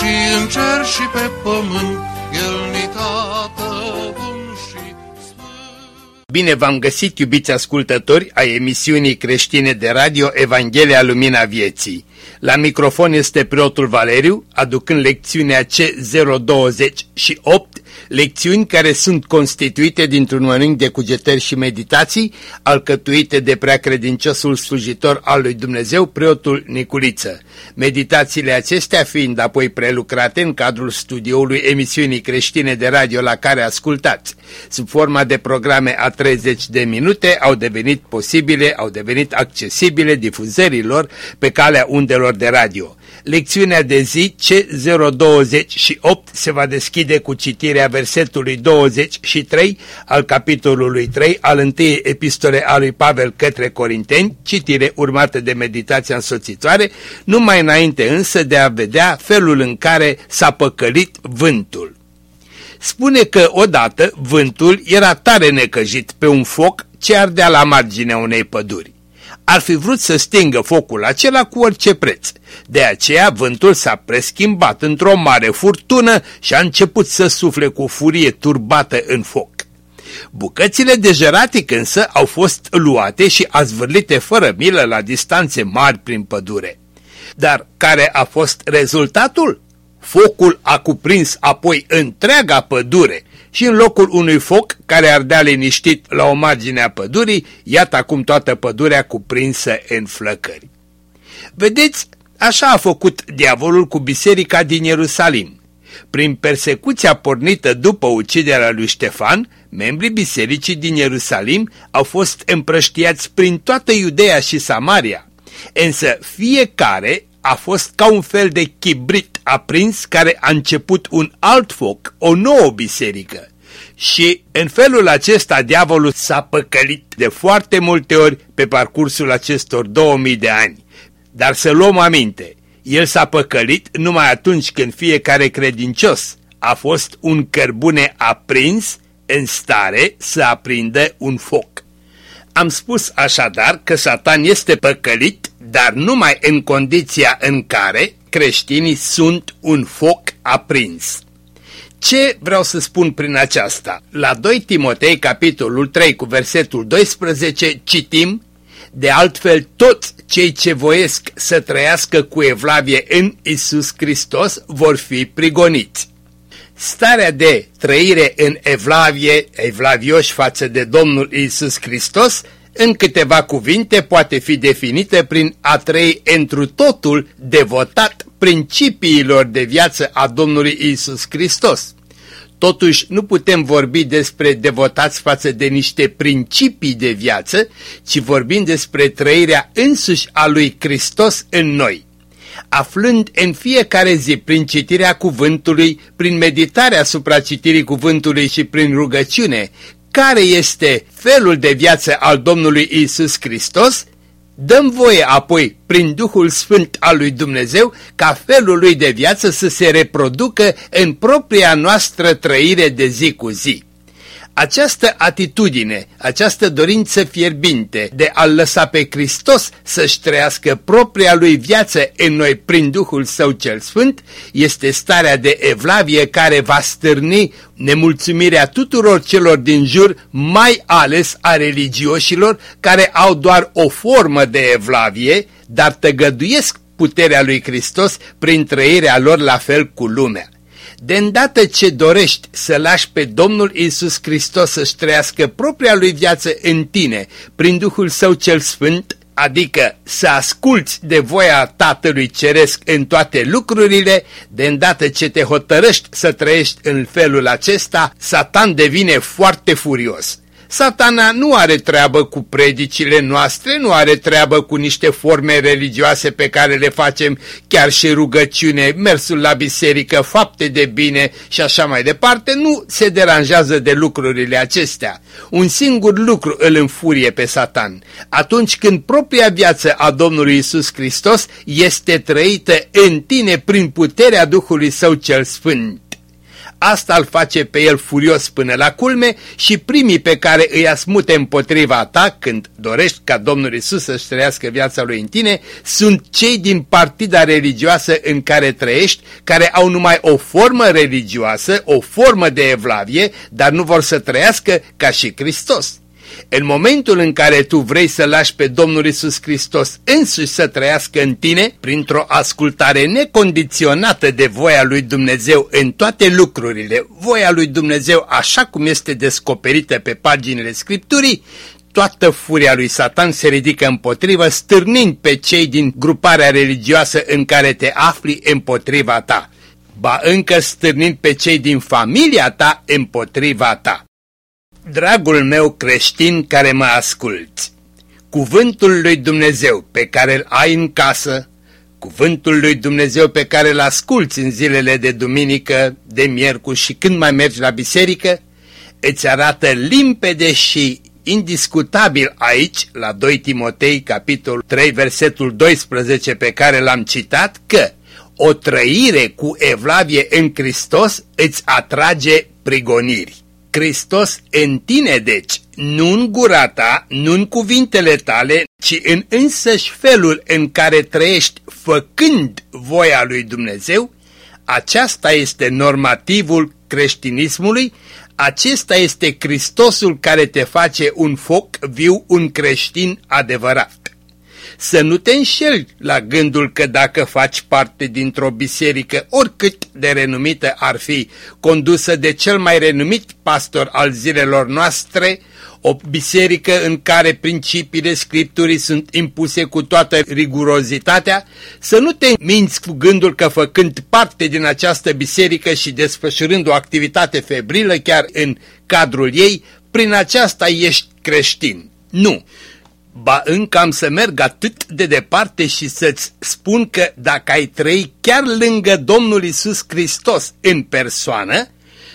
și în cer și pe pământ, El ni tată bun și sfânt. Bine v-am găsit, iubiți ascultători, a emisiunii creștine de radio Evanghelia Lumina Vieții. La microfon este preotul Valeriu, aducând lecțiunea C028, lecțiuni care sunt constituite dintr-un mănânc de cugetări și meditații, alcătuite de preacredinciosul slujitor al lui Dumnezeu, preotul Niculiță. Meditațiile acestea fiind apoi prelucrate în cadrul studioului emisiunii creștine de radio la care ascultați. Sub forma de programe a 30 de minute au devenit posibile, au devenit accesibile difuzărilor pe calea undelor de radio. Lecțiunea de zi C028 se va deschide cu citirea versetului 23 al capitolului 3 al întâiei epistole a lui Pavel către Corinteni, citire urmată de meditația însoțitoare, numai înainte însă de a vedea felul în care s-a păcălit vântul. Spune că odată vântul era tare necăjit pe un foc ce ardea la marginea unei păduri ar fi vrut să stingă focul acela cu orice preț. De aceea vântul s-a preschimbat într-o mare furtună și a început să sufle cu furie turbată în foc. Bucățile de jeratic însă au fost luate și azvârlite fără milă la distanțe mari prin pădure. Dar care a fost rezultatul? Focul a cuprins apoi întreaga pădure și în locul unui foc care ardea liniștit la o margine a pădurii, iată acum toată pădurea cuprinsă în flăcări. Vedeți, așa a făcut diavolul cu biserica din Ierusalim. Prin persecuția pornită după uciderea lui Ștefan, membrii bisericii din Ierusalim au fost împrăștiați prin toată Iudeea și Samaria. Însă fiecare a fost ca un fel de chibrit aprins care a început un alt foc, o nouă biserică. Și în felul acesta diavolul s-a păcălit de foarte multe ori pe parcursul acestor 2000 de ani. Dar să luăm aminte, el s-a păcălit numai atunci când fiecare credincios a fost un cărbune aprins în stare să aprindă un foc. Am spus așadar că Satan este păcălit dar numai în condiția în care creștinii sunt un foc aprins. Ce vreau să spun prin aceasta? La 2 Timotei, capitolul 3, cu versetul 12, citim De altfel, toți cei ce voiesc să trăiască cu evlavie în Isus Hristos vor fi prigoniți. Starea de trăire în evlavie, evlavioși față de Domnul Isus Hristos, în câteva cuvinte poate fi definită prin a trăi întru totul devotat principiilor de viață a Domnului Isus Hristos. Totuși, nu putem vorbi despre devotați față de niște principii de viață, ci vorbim despre trăirea însuși a lui Hristos în noi. Aflând în fiecare zi prin citirea cuvântului, prin meditarea asupra citirii cuvântului și prin rugăciune, care este felul de viață al Domnului Isus Hristos, dăm voie apoi, prin Duhul Sfânt al lui Dumnezeu, ca felul lui de viață să se reproducă în propria noastră trăire de zi cu zi. Această atitudine, această dorință fierbinte de a lăsa pe Hristos să-și trăiască propria lui viață în noi prin Duhul Său cel Sfânt, este starea de evlavie care va stârni nemulțumirea tuturor celor din jur, mai ales a religioșilor care au doar o formă de evlavie, dar tăgăduiesc puterea lui Hristos prin trăirea lor la fel cu lumea. De îndată ce dorești să lași pe Domnul Isus Hristos să-și trăiască propria lui viață în tine, prin Duhul Său cel Sfânt, adică să asculți de voia Tatălui Ceresc în toate lucrurile, de îndată ce te hotărăști să trăiești în felul acesta, Satan devine foarte furios. Satana nu are treabă cu predicile noastre, nu are treabă cu niște forme religioase pe care le facem, chiar și rugăciune, mersul la biserică, fapte de bine și așa mai departe, nu se deranjează de lucrurile acestea. Un singur lucru îl înfurie pe Satan. Atunci când propria viață a Domnului Isus Hristos este trăită în tine prin puterea Duhului Său cel Sfânt. Asta îl face pe el furios până la culme și primii pe care îi asmute împotriva ta când dorești ca Domnul Isus să-și trăiască viața lui în tine, sunt cei din partida religioasă în care trăiești, care au numai o formă religioasă, o formă de evlavie, dar nu vor să trăiască ca și Hristos. În momentul în care tu vrei să lași pe Domnul Isus Hristos însuși să trăiască în tine, printr-o ascultare necondiționată de voia lui Dumnezeu în toate lucrurile, voia lui Dumnezeu așa cum este descoperită pe paginile Scripturii, toată furia lui Satan se ridică împotrivă, stârnind pe cei din gruparea religioasă în care te afli împotriva ta, ba încă stârnind pe cei din familia ta împotriva ta. Dragul meu creștin care mă asculți, cuvântul lui Dumnezeu pe care îl ai în casă, cuvântul lui Dumnezeu pe care îl asculți în zilele de duminică, de miercuri și când mai mergi la biserică, îți arată limpede și indiscutabil aici, la 2 Timotei, capitolul 3, versetul 12 pe care l-am citat, că o trăire cu evlavie în Hristos îți atrage prigoniri. Hristos în tine, deci, nu în gura ta, nu în cuvintele tale, ci în însăși felul în care trăiești făcând voia lui Dumnezeu, aceasta este normativul creștinismului, acesta este Hristosul care te face un foc viu, un creștin adevărat. Să nu te înșeli la gândul că dacă faci parte dintr-o biserică, oricât de renumită ar fi, condusă de cel mai renumit pastor al zilelor noastre, o biserică în care principiile Scripturii sunt impuse cu toată rigurozitatea, să nu te minți cu gândul că făcând parte din această biserică și desfășurând o activitate febrilă chiar în cadrul ei, prin aceasta ești creștin. Nu! Ba încă am să merg atât de departe și să-ți spun că dacă ai trăi chiar lângă Domnul Isus Hristos în persoană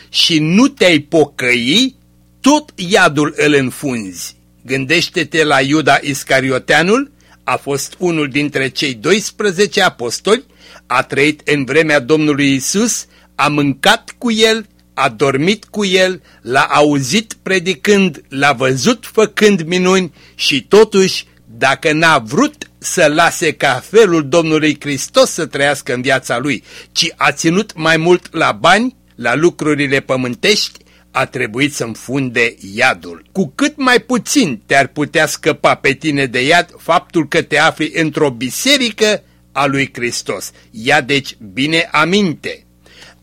și nu te-ai pocăi, tot iadul îl înfunzi. Gândește-te la Iuda Iscarioteanul, a fost unul dintre cei 12 apostoli, a trăit în vremea Domnului Isus, a mâncat cu el, a dormit cu el, l-a auzit predicând, l-a văzut făcând minuni și totuși, dacă n-a vrut să lase ca felul Domnului Hristos să trăiască în viața lui, ci a ținut mai mult la bani, la lucrurile pământești, a trebuit să funde iadul. Cu cât mai puțin te-ar putea scăpa pe tine de iad faptul că te afli într-o biserică a lui Hristos. Ia deci bine aminte.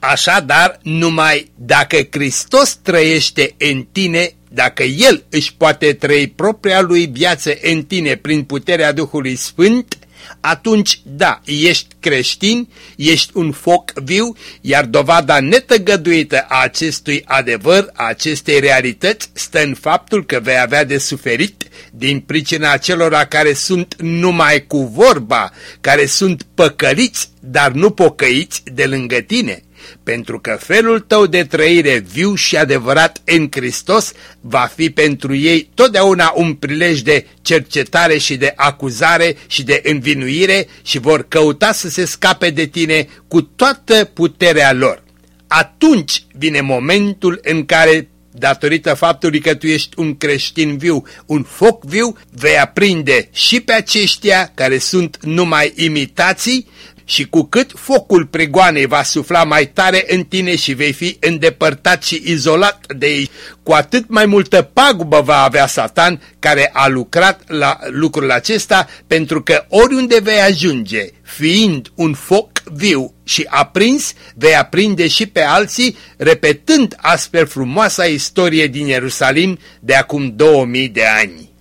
Așadar, numai dacă Hristos trăiește în tine, dacă El își poate trăi propria lui viață în tine prin puterea Duhului Sfânt, atunci, da, ești creștin, ești un foc viu, iar dovada netăgăduită a acestui adevăr, a acestei realități, stă în faptul că vei avea de suferit din pricina acelora care sunt numai cu vorba, care sunt păcăliți, dar nu pocăiți de lângă tine pentru că felul tău de trăire viu și adevărat în Hristos va fi pentru ei totdeauna un prilej de cercetare și de acuzare și de învinuire și vor căuta să se scape de tine cu toată puterea lor. Atunci vine momentul în care datorită faptului că tu ești un creștin viu, un foc viu, vei aprinde și pe aceștia care sunt numai imitații, și cu cât focul prigoanei va sufla mai tare în tine și vei fi îndepărtat și izolat de ei, cu atât mai multă pagubă va avea Satan care a lucrat la lucrul acesta, pentru că oriunde vei ajunge, fiind un foc viu și aprins, vei aprinde și pe alții, repetând astfel frumoasa istorie din Ierusalim de acum 2000 de ani.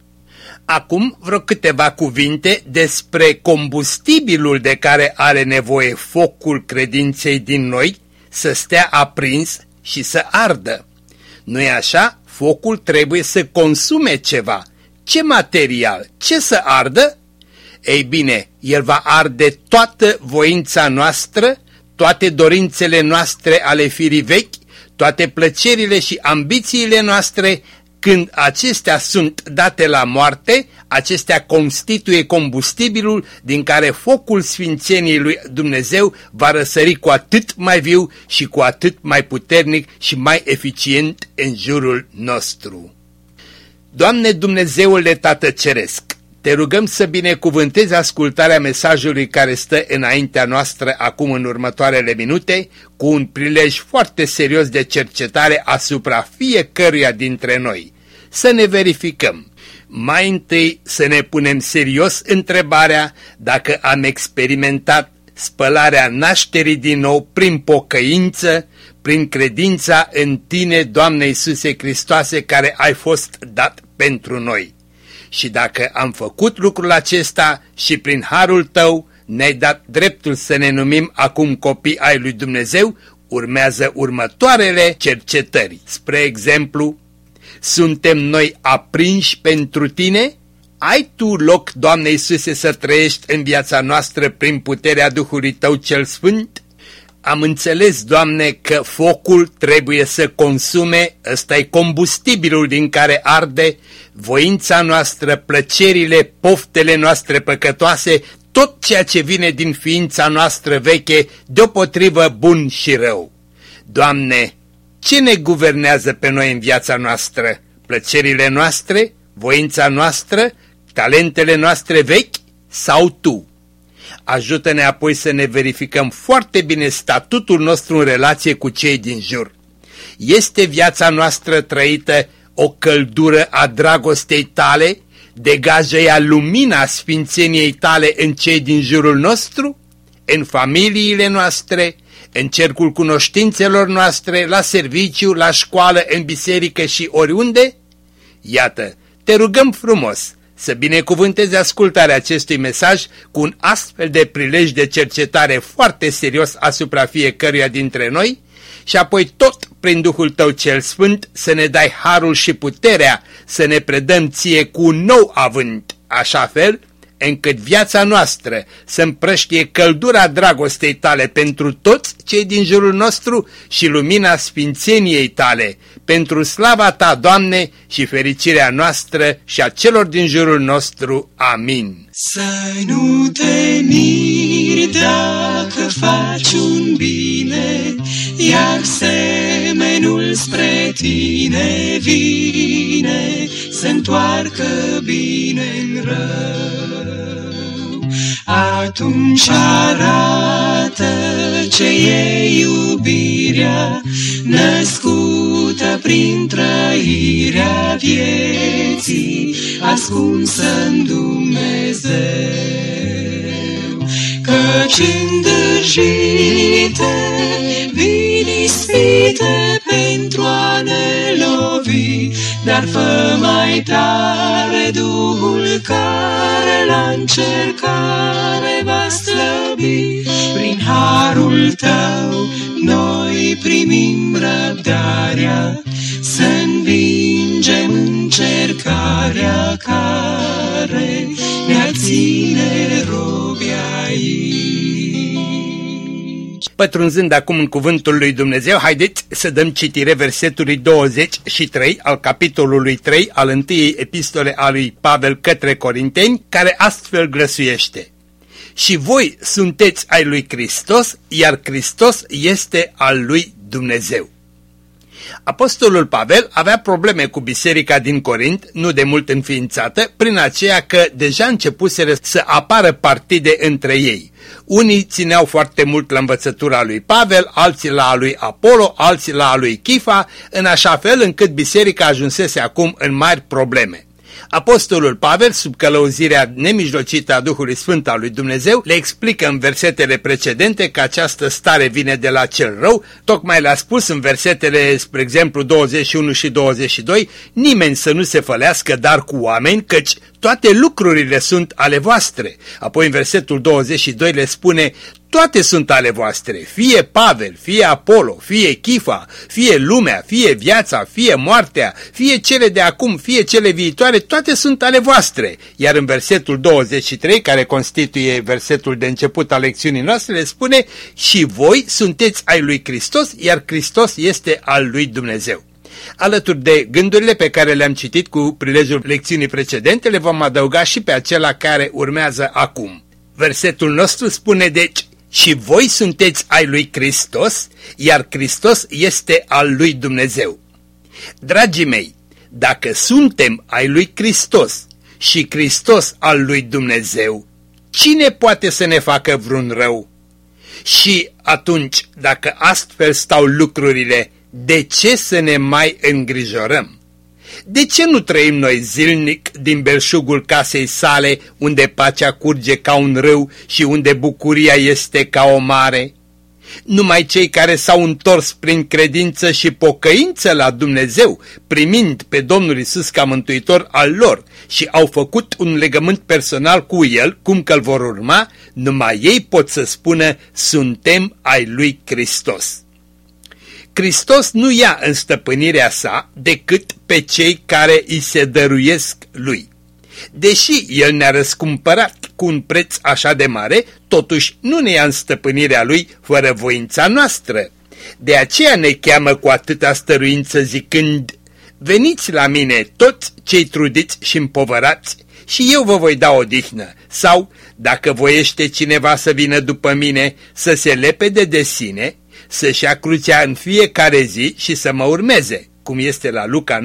Acum vreo câteva cuvinte despre combustibilul de care are nevoie focul credinței din noi să stea aprins și să ardă. Nu-i așa? focul trebuie să consume ceva. Ce material? Ce să ardă? Ei bine, el va arde toată voința noastră, toate dorințele noastre ale firii vechi, toate plăcerile și ambițiile noastre, când acestea sunt date la moarte, acestea constituie combustibilul din care focul sfințeniei lui Dumnezeu va răsări cu atât mai viu și cu atât mai puternic și mai eficient în jurul nostru. Doamne Dumnezeule Tată Ceresc, te rugăm să binecuvântezi ascultarea mesajului care stă înaintea noastră acum în următoarele minute, cu un prilej foarte serios de cercetare asupra fiecăruia dintre noi. Să ne verificăm. Mai întâi să ne punem serios întrebarea dacă am experimentat spălarea nașterii din nou prin pocăință, prin credința în tine, Doamne Iisuse Hristoase, care ai fost dat pentru noi. Și dacă am făcut lucrul acesta și prin harul tău ne-ai dat dreptul să ne numim acum copii ai lui Dumnezeu, urmează următoarele cercetări. Spre exemplu, suntem noi aprinși pentru tine? Ai tu loc, Doamne Iisuse, să trăiești în viața noastră prin puterea Duhului Tău cel Sfânt? Am înțeles, Doamne, că focul trebuie să consume, ăsta e combustibilul din care arde voința noastră, plăcerile, poftele noastre păcătoase, tot ceea ce vine din ființa noastră veche, deopotrivă bun și rău. Doamne, ce ne guvernează pe noi în viața noastră? Plăcerile noastre, voința noastră, talentele noastre vechi sau Tu? Ajută-ne apoi să ne verificăm foarte bine statutul nostru în relație cu cei din jur. Este viața noastră trăită o căldură a dragostei tale? Degajă ea lumina sfințeniei tale în cei din jurul nostru? În familiile noastre? În cercul cunoștințelor noastre? La serviciu? La școală? În biserică și oriunde? Iată, te rugăm frumos să binecuvântezi ascultarea acestui mesaj cu un astfel de prilej de cercetare foarte serios asupra fiecăruia dintre noi și apoi tot prin Duhul Tău cel Sfânt să ne dai harul și puterea să ne predăm ție cu un nou avânt, așa fel încât viața noastră să împrăștie căldura dragostei tale pentru toți cei din jurul nostru și lumina sfințeniei tale, pentru slava ta, Doamne, și fericirea noastră și a celor din jurul nostru. Amin. Să nu te miri dacă faci un bine, iar semenul spre tine vine, să întoarcă bine în rău. Atunci arată ce e iubirea, născută prin trăirea vieții, ascunsă în Dumnezeu. Căci îndârjite vin ispite pentru a ne lovi, dar fă mai tare Duhul care la încercare va slăbi. Prin harul tău noi primim răbdarea să învingem încercarea care ne ține robi aici. Pătrunzând acum în cuvântul lui Dumnezeu, haideți să dăm citire versetului 23 al capitolului 3 al întâiei epistole a lui Pavel către Corinteni, care astfel grăsuiește. Și voi sunteți ai lui Hristos, iar Hristos este al lui Dumnezeu. Apostolul Pavel avea probleme cu biserica din Corint, nu de mult înființată, prin aceea că deja începuseră să apară partide între ei. Unii țineau foarte mult la învățătura lui Pavel, alții la a lui Apollo, alții la a lui Chifa, în așa fel încât biserica ajunsese acum în mari probleme. Apostolul Pavel, sub călăuzirea nemijlocită a Duhului Sfânt al lui Dumnezeu, le explică în versetele precedente că această stare vine de la cel rău, tocmai le-a spus în versetele, spre exemplu, 21 și 22, nimeni să nu se fălească dar cu oameni, căci toate lucrurile sunt ale voastre. Apoi în versetul 22 le spune, toate sunt ale voastre, fie Pavel, fie Apollo, fie Chifa, fie lumea, fie viața, fie moartea, fie cele de acum, fie cele viitoare, toate sunt ale voastre. Iar în versetul 23, care constituie versetul de început al lecțiunii noastre, le spune și voi sunteți ai lui Hristos, iar Hristos este al lui Dumnezeu. Alături de gândurile pe care le-am citit cu prilejul lecțiunii precedente, le vom adăuga și pe acela care urmează acum. Versetul nostru spune deci, și voi sunteți ai lui Hristos, iar Hristos este al lui Dumnezeu. Dragii mei, dacă suntem ai lui Hristos și Hristos al lui Dumnezeu, cine poate să ne facă vreun rău? Și atunci, dacă astfel stau lucrurile, de ce să ne mai îngrijorăm? De ce nu trăim noi zilnic din belșugul casei sale, unde pacea curge ca un râu și unde bucuria este ca o mare? Numai cei care s-au întors prin credință și pocăință la Dumnezeu, primind pe Domnul Isus ca mântuitor al lor și au făcut un legământ personal cu El, cum că îl vor urma, numai ei pot să spună, suntem ai lui Hristos. Hristos nu ia în stăpânirea sa decât pe cei care îi se dăruiesc lui. Deși El ne-a răscumpărat cu un preț așa de mare, totuși nu ne ia în stăpânirea lui fără voința noastră. De aceea ne cheamă cu atâta stăruință zicând, Veniți la mine toți cei trudiți și împovărați și eu vă voi da odihnă. Sau, dacă voiește cineva să vină după mine, să se lepede de sine, să-și ia crucea în fiecare zi și să mă urmeze, cum este la Luca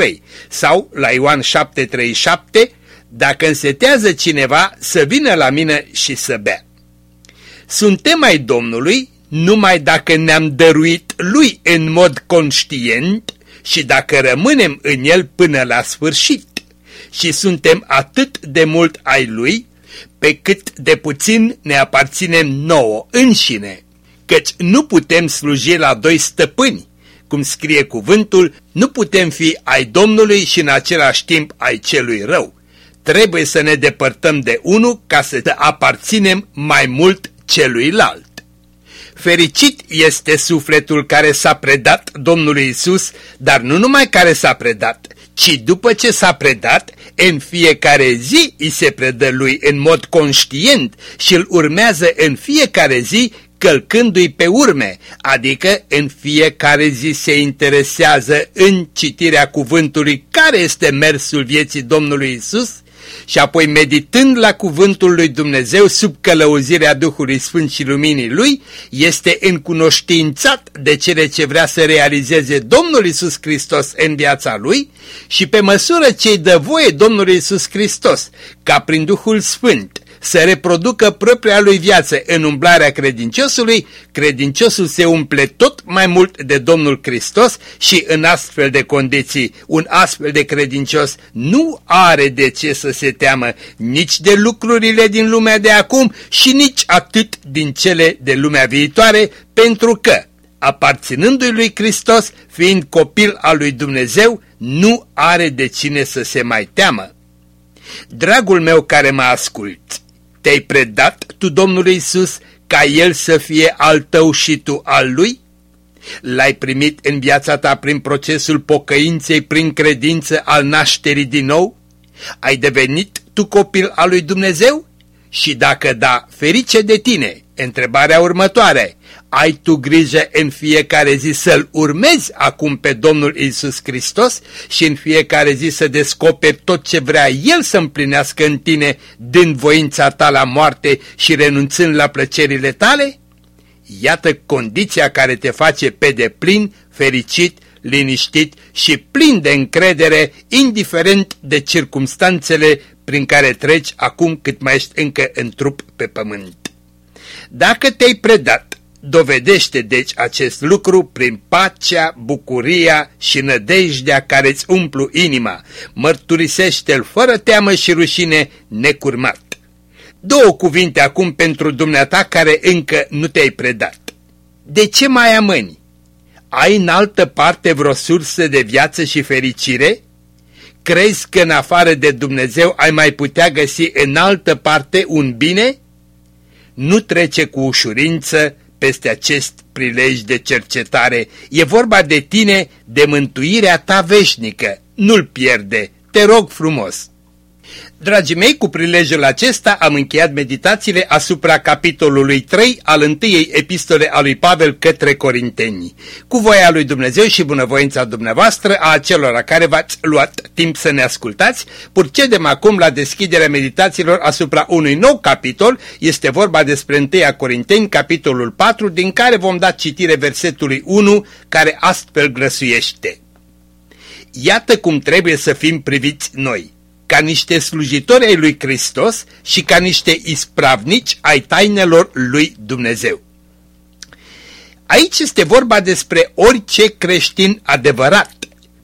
9.23 sau la Ioan 7.37, dacă însetează cineva să vină la mine și să bea. Suntem ai Domnului numai dacă ne-am dăruit lui în mod conștient și dacă rămânem în el până la sfârșit și suntem atât de mult ai lui, pe cât de puțin ne aparținem nouă înșine căci nu putem sluji la doi stăpâni. Cum scrie cuvântul, nu putem fi ai Domnului și în același timp ai celui rău. Trebuie să ne depărtăm de unul ca să aparținem mai mult celuilalt. Fericit este sufletul care s-a predat Domnului Isus, dar nu numai care s-a predat, ci după ce s-a predat, în fiecare zi îi se predă lui în mod conștient și îl urmează în fiecare zi călcându-i pe urme, adică în fiecare zi se interesează în citirea cuvântului care este mersul vieții Domnului Isus și apoi meditând la cuvântul lui Dumnezeu sub călăuzirea Duhului Sfânt și Luminii Lui, este încunoștințat de cele ce vrea să realizeze Domnul Isus Hristos în viața Lui și pe măsură ce îi dă voie Domnul Isus Hristos, ca prin Duhul Sfânt, să reproducă propria lui viață în umblarea credinciosului, credinciosul se umple tot mai mult de Domnul Hristos și în astfel de condiții un astfel de credincios nu are de ce să se teamă nici de lucrurile din lumea de acum și nici atât din cele de lumea viitoare, pentru că, aparținându-i lui Hristos, fiind copil al lui Dumnezeu, nu are de cine să se mai teamă. Dragul meu care mă asculți, te-ai predat tu Domnului Isus ca El să fie al tău și tu al Lui? L-ai primit în viața ta prin procesul pocăinței, prin credință al nașterii din nou? Ai devenit tu copil al lui Dumnezeu? Și dacă da, ferice de tine! Întrebarea următoare, ai tu grijă în fiecare zi să-L urmezi acum pe Domnul Isus Hristos și în fiecare zi să descoperi tot ce vrea El să împlinească în tine, din voința ta la moarte și renunțând la plăcerile tale? Iată condiția care te face pe deplin fericit, liniștit și plin de încredere, indiferent de circumstanțele prin care treci acum cât mai ești încă în trup pe pământ. Dacă te-ai predat, dovedește deci acest lucru prin pacea, bucuria și nădejdea care îți umplu inima. Mărturisește-l fără teamă și rușine necurmat. Două cuvinte acum pentru dumneata care încă nu te-ai predat. De ce mai amâni? Ai în altă parte vreo sursă de viață și fericire? Crezi că în afară de Dumnezeu ai mai putea găsi în altă parte un bine? nu trece cu ușurință peste acest prilej de cercetare. E vorba de tine, de mântuirea ta veșnică. Nu-l pierde, te rog frumos. Dragii mei, cu prilejul acesta am încheiat meditațiile asupra capitolului 3 al întâiei epistole a lui Pavel către Corinteni. Cu voia lui Dumnezeu și bunăvoința dumneavoastră a acelora care v-ați luat timp să ne ascultați, procedem acum la deschiderea meditațiilor asupra unui nou capitol, este vorba despre 1 Corinteni, capitolul 4, din care vom da citire versetului 1, care astfel grăsuiește. Iată cum trebuie să fim priviți noi ca niște slujitori ai lui Hristos și ca niște ispravnici ai tainelor lui Dumnezeu. Aici este vorba despre orice creștin adevărat,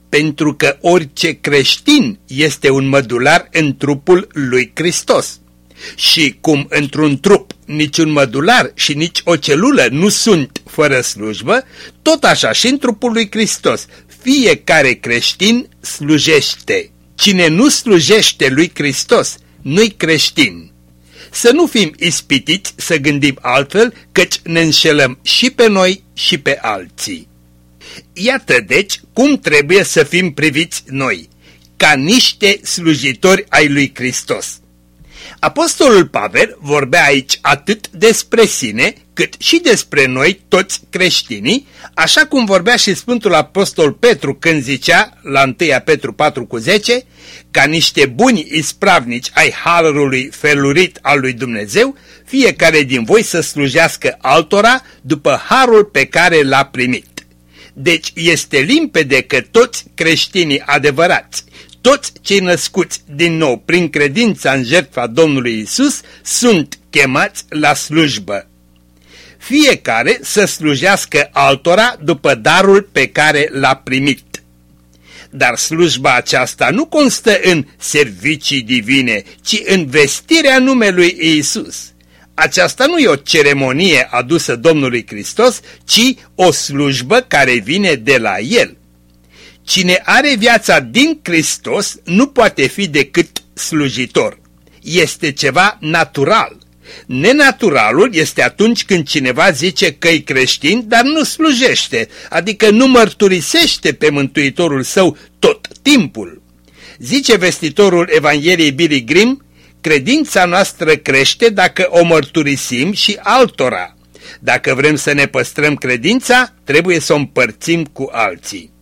pentru că orice creștin este un mădular în trupul lui Hristos. Și cum într-un trup niciun mădular și nici o celulă nu sunt fără slujbă, tot așa și în trupul lui Hristos fiecare creștin slujește. Cine nu slujește lui Hristos, nu-i creștin. Să nu fim ispitiți să gândim altfel, căci ne înșelăm și pe noi și pe alții. Iată deci cum trebuie să fim priviți noi, ca niște slujitori ai lui Hristos. Apostolul Pavel vorbea aici atât despre sine, cât și despre noi, toți creștinii, așa cum vorbea și Sfântul Apostol Petru când zicea, la 1 Petru 4 cu 10, ca niște buni ispravnici ai harului felurit al lui Dumnezeu, fiecare din voi să slujească altora după harul pe care l-a primit. Deci este limpede că toți creștinii adevărați, toți cei născuți din nou prin credința în jertfa Domnului Isus sunt chemați la slujbă. Fiecare să slujească altora după darul pe care l-a primit. Dar slujba aceasta nu constă în servicii divine, ci în vestirea numelui Iisus. Aceasta nu e o ceremonie adusă Domnului Hristos, ci o slujbă care vine de la El. Cine are viața din Hristos nu poate fi decât slujitor. Este ceva natural. Nenaturalul este atunci când cineva zice că e creștin, dar nu slujește, adică nu mărturisește pe Mântuitorul său tot timpul. Zice vestitorul Evangheliei Billy Grimm, credința noastră crește dacă o mărturisim și altora. Dacă vrem să ne păstrăm credința, trebuie să o împărțim cu alții.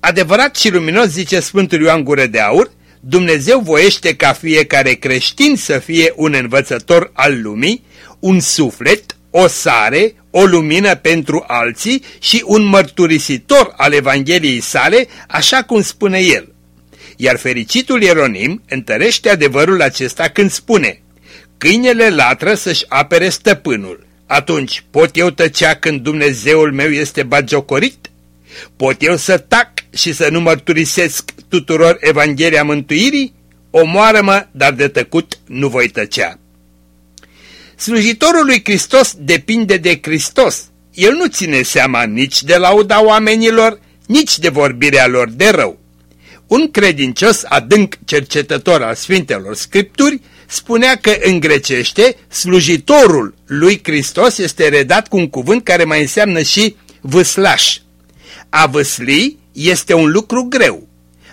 Adevărat și luminos, zice Sfântul Ioan Gură de Aur, Dumnezeu voiește ca fiecare creștin să fie un învățător al lumii, un suflet, o sare, o lumină pentru alții și un mărturisitor al Evangheliei sale, așa cum spune el. Iar fericitul Ieronim întărește adevărul acesta când spune Câinele latră să-și apere stăpânul. Atunci pot eu tăcea când Dumnezeul meu este bagiocorit? Pot eu să tac și să nu mărturisesc tuturor Evanghelia Mântuirii? Omoară-mă, dar de tăcut nu voi tăcea. Slujitorul lui Hristos depinde de Hristos. El nu ține seama nici de lauda oamenilor, nici de vorbirea lor de rău. Un credincios adânc cercetător al Sfintelor Scripturi spunea că în grecește slujitorul lui Hristos este redat cu un cuvânt care mai înseamnă și vâslaș. A văsli este un lucru greu.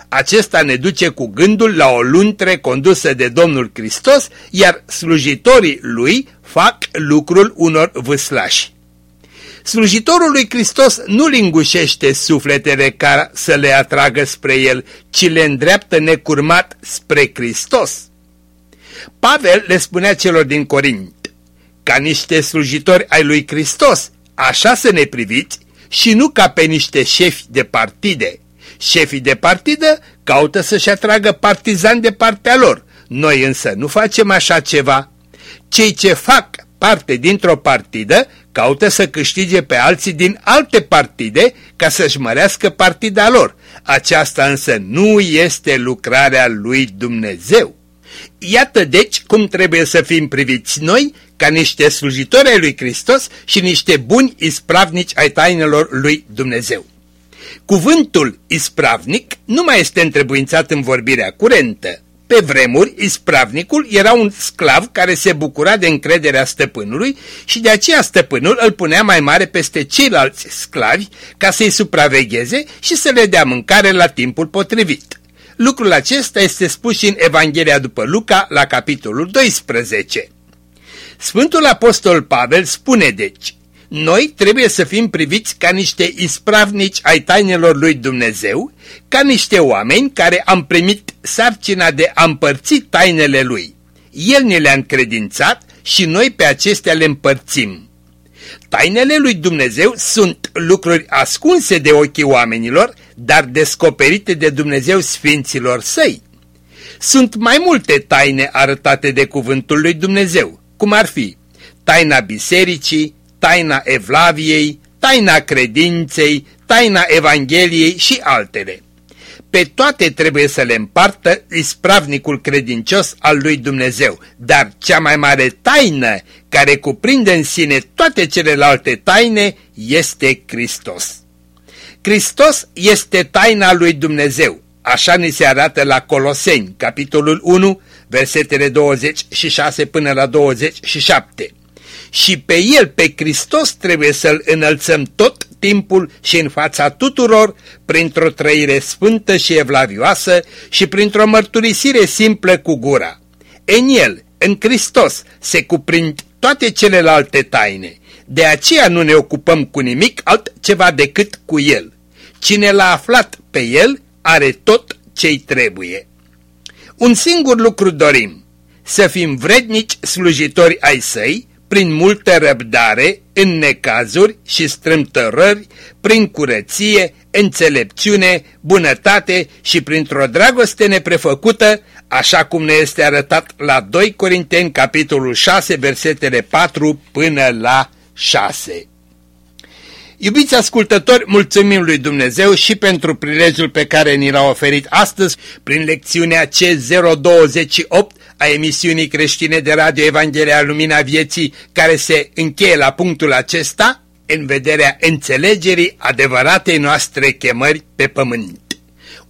Acesta ne duce cu gândul la o luntre condusă de Domnul Hristos, iar slujitorii lui fac lucrul unor vâslași. Slujitorul lui Hristos nu lingușește sufletele ca să le atragă spre el, ci le îndreaptă necurmat spre Hristos. Pavel le spunea celor din Corint, ca niște slujitori ai lui Hristos, așa să ne priviți și nu ca pe niște șefi de partide. Șefii de partidă caută să-și atragă partizani de partea lor. Noi însă nu facem așa ceva. Cei ce fac parte dintr-o partidă caută să câștige pe alții din alte partide ca să-și mărească partida lor. Aceasta însă nu este lucrarea lui Dumnezeu. Iată deci cum trebuie să fim priviți noi ca niște slujitori ai lui Hristos și niște buni ispravnici ai tainelor lui Dumnezeu. Cuvântul ispravnic nu mai este întrebuințat în vorbirea curentă. Pe vremuri, ispravnicul era un sclav care se bucura de încrederea stăpânului și de aceea stăpânul îl punea mai mare peste ceilalți sclavi ca să-i supravegheze și să le dea mâncare la timpul potrivit. Lucrul acesta este spus și în Evanghelia după Luca la capitolul 12. Sfântul Apostol Pavel spune deci, noi trebuie să fim priviți ca niște ispravnici ai tainelor lui Dumnezeu, ca niște oameni care am primit sarcina de a împărți tainele lui. El ne le-a încredințat și noi pe acestea le împărțim. Tainele lui Dumnezeu sunt lucruri ascunse de ochii oamenilor, dar descoperite de Dumnezeu sfinților săi. Sunt mai multe taine arătate de cuvântul lui Dumnezeu, cum ar fi taina bisericii, taina Evlaviei, taina credinței, taina Evangheliei și altele. Pe toate trebuie să le împartă ispravnicul credincios al lui Dumnezeu, dar cea mai mare taină care cuprinde în sine toate celelalte taine este Hristos. Hristos este taina lui Dumnezeu, așa ni se arată la Coloseni, capitolul 1, versetele 26 până la 27 și pe El, pe Hristos, trebuie să-L înălțăm tot timpul și în fața tuturor, printr-o trăire sfântă și evlavioasă și printr-o mărturisire simplă cu gura. În El, în Hristos, se cuprind toate celelalte taine. De aceea nu ne ocupăm cu nimic altceva decât cu El. Cine l-a aflat pe El are tot ce-i trebuie. Un singur lucru dorim, să fim vrednici slujitori ai săi, prin multă răbdare, în necazuri și strâmtărări, prin curăție, înțelepciune, bunătate și printr-o dragoste neprefăcută, așa cum ne este arătat la 2 Corinteni, capitolul 6, versetele 4 până la 6. Iubiți ascultători, mulțumim lui Dumnezeu și pentru prilejul pe care ni l-a oferit astăzi prin lecțiunea C028 a emisiunii creștine de Radio Evanghelia Lumina Vieții, care se încheie la punctul acesta, în vederea înțelegerii adevăratei noastre chemări pe pământ.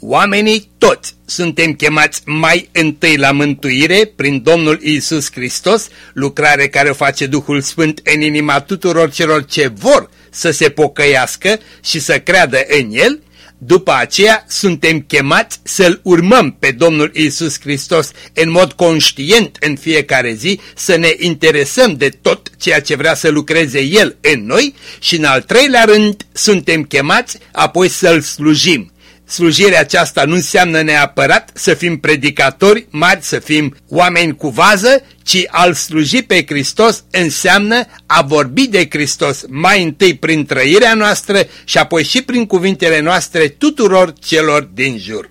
Oamenii toți suntem chemați mai întâi la mântuire prin Domnul Isus Hristos, lucrare care o face Duhul Sfânt în inima tuturor celor ce vor să se pocăiască și să creadă în El, după aceea suntem chemați să-L urmăm pe Domnul Isus Hristos în mod conștient în fiecare zi, să ne interesăm de tot ceea ce vrea să lucreze El în noi și în al treilea rând suntem chemați apoi să-L slujim. Slujirea aceasta nu înseamnă neapărat să fim predicatori mari, să fim oameni cu vază, ci al sluji pe Hristos înseamnă a vorbi de Hristos mai întâi prin trăirea noastră și apoi și prin cuvintele noastre tuturor celor din jur.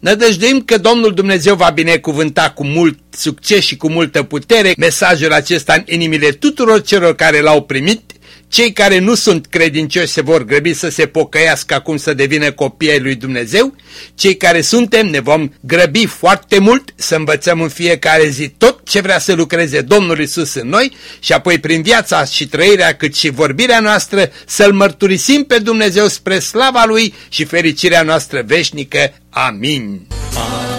Nădăjduim că Domnul Dumnezeu va binecuvânta cu mult succes și cu multă putere mesajul acesta în inimile tuturor celor care l-au primit cei care nu sunt credincioși se vor grăbi să se pocăiască acum să devină copii ai lui Dumnezeu. Cei care suntem ne vom grăbi foarte mult să învățăm în fiecare zi tot ce vrea să lucreze Domnul Isus în noi și apoi prin viața și trăirea cât și vorbirea noastră să-L mărturisim pe Dumnezeu spre slava Lui și fericirea noastră veșnică. Amin. Amin.